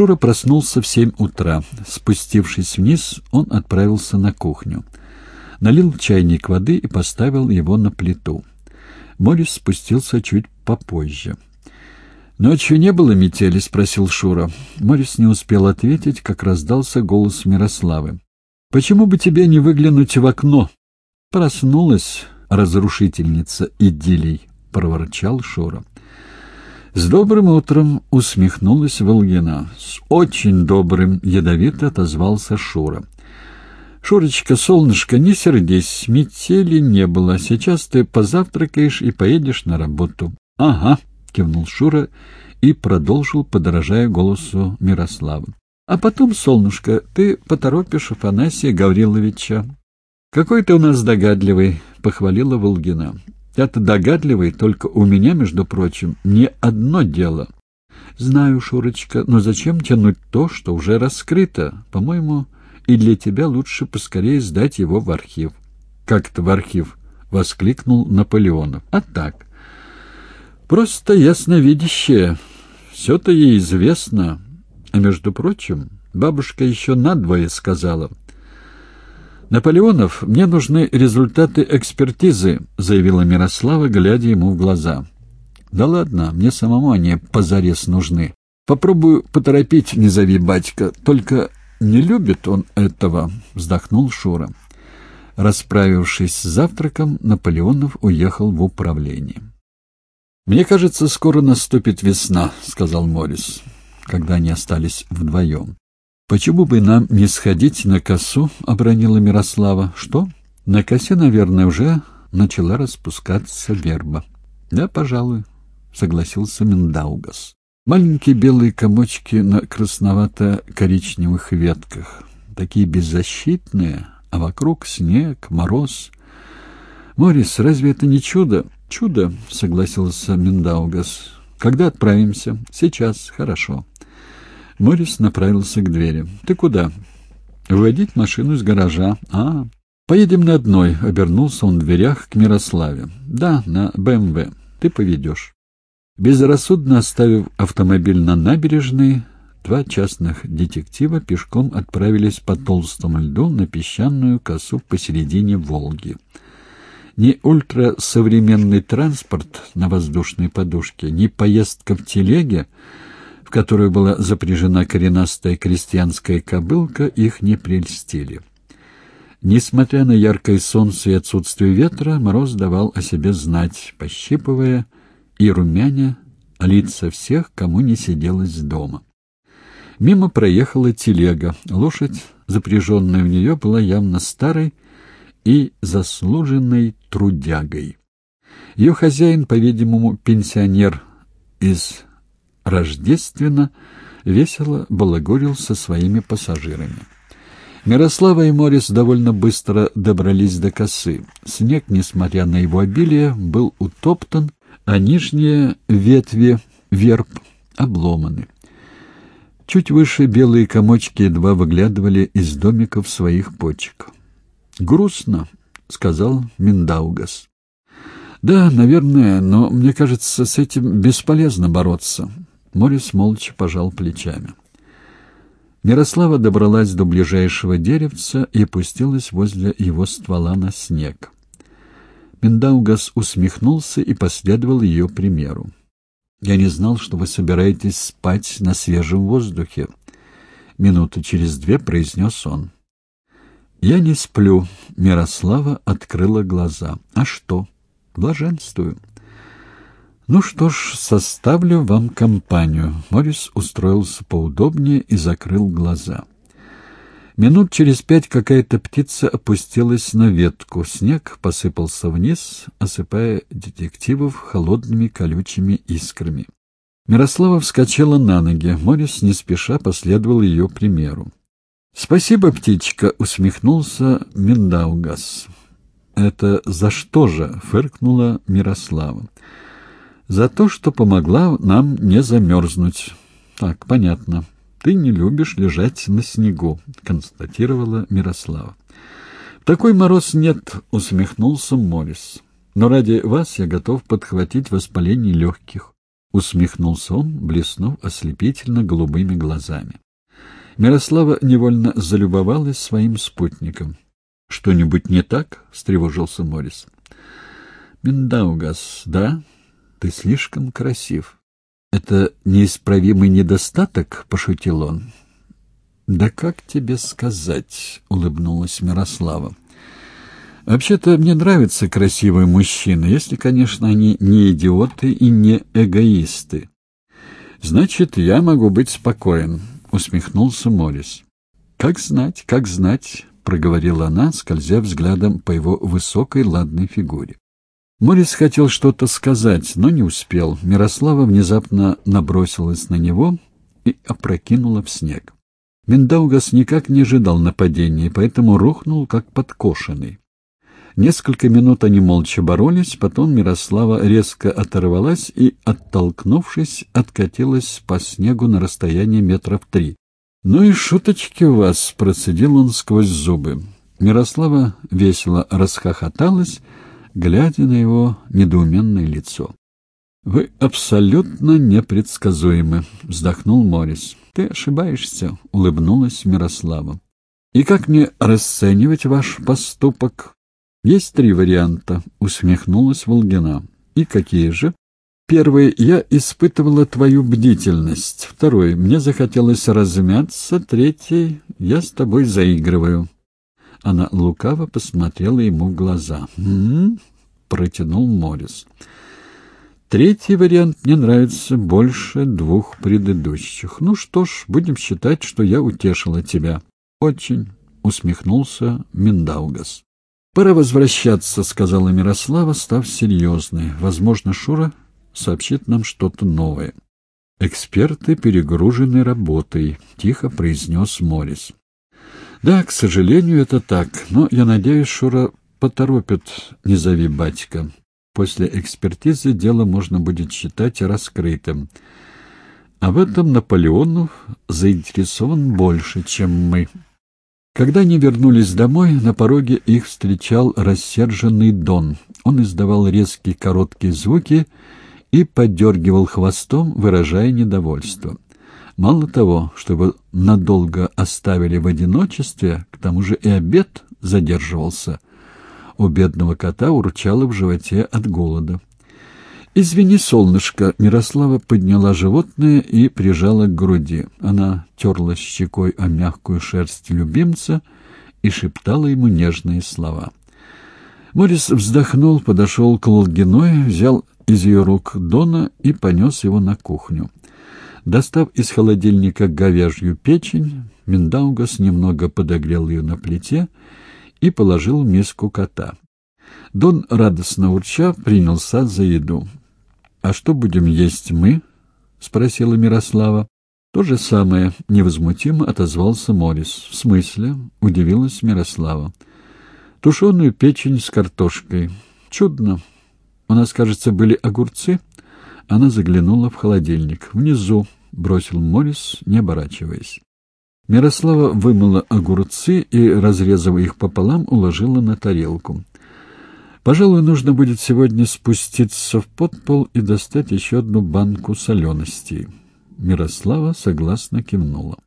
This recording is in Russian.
Шура проснулся в семь утра. Спустившись вниз, он отправился на кухню. Налил чайник воды и поставил его на плиту. Морис спустился чуть попозже. «Ночью не было метели?» — спросил Шура. Морис не успел ответить, как раздался голос Мирославы. «Почему бы тебе не выглянуть в окно?» «Проснулась разрушительница идиллий», — проворчал Шура. «С добрым утром!» — усмехнулась Волгина. «С очень добрым!» — ядовито отозвался Шура. «Шурочка, солнышко, не сердись, метели не было. Сейчас ты позавтракаешь и поедешь на работу». «Ага», — кивнул Шура и продолжил, подражая голосу Мирослава. «А потом, солнышко, ты поторопишь Афанасия Гавриловича». «Какой ты у нас догадливый», — похвалила Волгина. Я-то догадливый, только у меня, между прочим, не одно дело. Знаю, Шурочка, но зачем тянуть то, что уже раскрыто? По-моему, и для тебя лучше поскорее сдать его в архив. Как-то в архив, — воскликнул Наполеонов. А так. Просто ясновидящее. Все-то ей известно. А между прочим, бабушка еще надвое сказала — «Наполеонов, мне нужны результаты экспертизы», — заявила Мирослава, глядя ему в глаза. «Да ладно, мне самому они позарез нужны. Попробую поторопить, не зови батька. Только не любит он этого», — вздохнул Шура. Расправившись с завтраком, Наполеонов уехал в управление. «Мне кажется, скоро наступит весна», — сказал Морис, когда они остались вдвоем. «Почему бы нам не сходить на косу?» — обронила Мирослава. «Что?» «На косе, наверное, уже начала распускаться верба». «Да, пожалуй», — согласился Миндаугас. Маленькие белые комочки на красновато-коричневых ветках. Такие беззащитные, а вокруг снег, мороз. «Морис, разве это не чудо?» «Чудо», — согласился Миндаугас. «Когда отправимся?» «Сейчас. Хорошо». Морис направился к двери. «Ты куда?» «Выводить машину из гаража». «А, поедем на одной», — обернулся он в дверях к Мирославе. «Да, на БМВ. Ты поведешь». Безрассудно оставив автомобиль на набережной, два частных детектива пешком отправились по толстому льду на песчаную косу посередине Волги. Ни ультрасовременный транспорт на воздушной подушке, ни поездка в телеге — в которую была запряжена коренастая крестьянская кобылка, их не прельстили. Несмотря на яркое солнце и отсутствие ветра, мороз давал о себе знать, пощипывая и румяня лица всех, кому не сиделось дома. Мимо проехала телега. Лошадь, запряженная в нее, была явно старой и заслуженной трудягой. Ее хозяин, по-видимому, пенсионер из рождественно, весело балагурил со своими пассажирами. Мирослава и Морис довольно быстро добрались до косы. Снег, несмотря на его обилие, был утоптан, а нижние ветви верб обломаны. Чуть выше белые комочки едва выглядывали из домиков своих почек. «Грустно», — сказал Миндаугас. «Да, наверное, но мне кажется, с этим бесполезно бороться. Морис молча пожал плечами. Мирослава добралась до ближайшего деревца и опустилась возле его ствола на снег. Миндаугас усмехнулся и последовал ее примеру. «Я не знал, что вы собираетесь спать на свежем воздухе», — минуту через две произнес он. «Я не сплю», — Мирослава открыла глаза. «А что? Блаженствую». «Ну что ж, составлю вам компанию». Морис устроился поудобнее и закрыл глаза. Минут через пять какая-то птица опустилась на ветку. Снег посыпался вниз, осыпая детективов холодными колючими искрами. Мирослава вскочила на ноги. Морис не спеша последовал ее примеру. «Спасибо, птичка!» — усмехнулся Миндаугас. «Это за что же?» — фыркнула Мирослава. За то, что помогла нам не замерзнуть. Так, понятно. Ты не любишь лежать на снегу, констатировала Мирослава. Такой мороз нет, усмехнулся Морис. Но ради вас я готов подхватить воспаление легких. — усмехнулся он, блеснув ослепительно голубыми глазами. Мирослава невольно залюбовалась своим спутником. — Что-нибудь не так? — встревожился Морис. — Миндаугас, да? Ты слишком красив. — Это неисправимый недостаток? — пошутил он. — Да как тебе сказать? — улыбнулась Мирослава. Вообще-то мне нравятся красивые мужчины, если, конечно, они не идиоты и не эгоисты. Значит, я могу быть спокоен, усмехнулся Морис. Как знать, как знать, проговорила она, скользя взглядом по его высокой ладной фигуре. Морис хотел что-то сказать, но не успел. Мирослава внезапно набросилась на него и опрокинула в снег. Миндаугас никак не ожидал нападения, поэтому рухнул, как подкошенный. Несколько минут они молча боролись, потом Мирослава резко оторвалась и, оттолкнувшись, откатилась по снегу на расстояние метров три. «Ну и шуточки у вас!» — процедил он сквозь зубы. Мирослава весело расхохоталась, глядя на его недоуменное лицо. «Вы абсолютно непредсказуемы», — вздохнул Морис. «Ты ошибаешься», — улыбнулась Мирослава. «И как мне расценивать ваш поступок?» «Есть три варианта», — усмехнулась Волгина. «И какие же?» «Первый. Я испытывала твою бдительность. Второй. Мне захотелось размяться. Третий. Я с тобой заигрываю». Она лукаво посмотрела ему в глаза. «М-м-м», протянул Морис. «Третий вариант мне нравится больше двух предыдущих. Ну что ж, будем считать, что я утешила тебя». «Очень», — усмехнулся Миндаугас. «Пора возвращаться», — сказала Мирослава, став серьезной. «Возможно, Шура сообщит нам что-то новое». «Эксперты перегружены работой», — тихо произнес Морис. «Да, к сожалению, это так, но я надеюсь, Шура поторопит «Не зови батька». После экспертизы дело можно будет считать раскрытым. А в этом Наполеонов заинтересован больше, чем мы». Когда они вернулись домой, на пороге их встречал рассерженный Дон. Он издавал резкие короткие звуки и подергивал хвостом, выражая недовольство. Мало того, чтобы надолго оставили в одиночестве, к тому же и обед задерживался. У бедного кота урчало в животе от голода. «Извини, солнышко!» — Мирослава подняла животное и прижала к груди. Она терла щекой о мягкую шерсть любимца и шептала ему нежные слова. Морис вздохнул, подошел к Лолгиной, взял из ее рук Дона и понес его на кухню. Достав из холодильника говяжью печень, Миндаугас немного подогрел ее на плите и положил в миску кота. Дон, радостно урча, принялся за еду. «А что будем есть мы?» — спросила Мирослава. «То же самое», — невозмутимо отозвался Морис. «В смысле?» — удивилась Мирослава. «Тушеную печень с картошкой. Чудно. У нас, кажется, были огурцы». Она заглянула в холодильник. «Внизу», — бросил Морис, не оборачиваясь. Мирослава вымыла огурцы и, разрезав их пополам, уложила на тарелку. Пожалуй, нужно будет сегодня спуститься в подпол и достать еще одну банку соленостей. Мирослава согласно кивнула.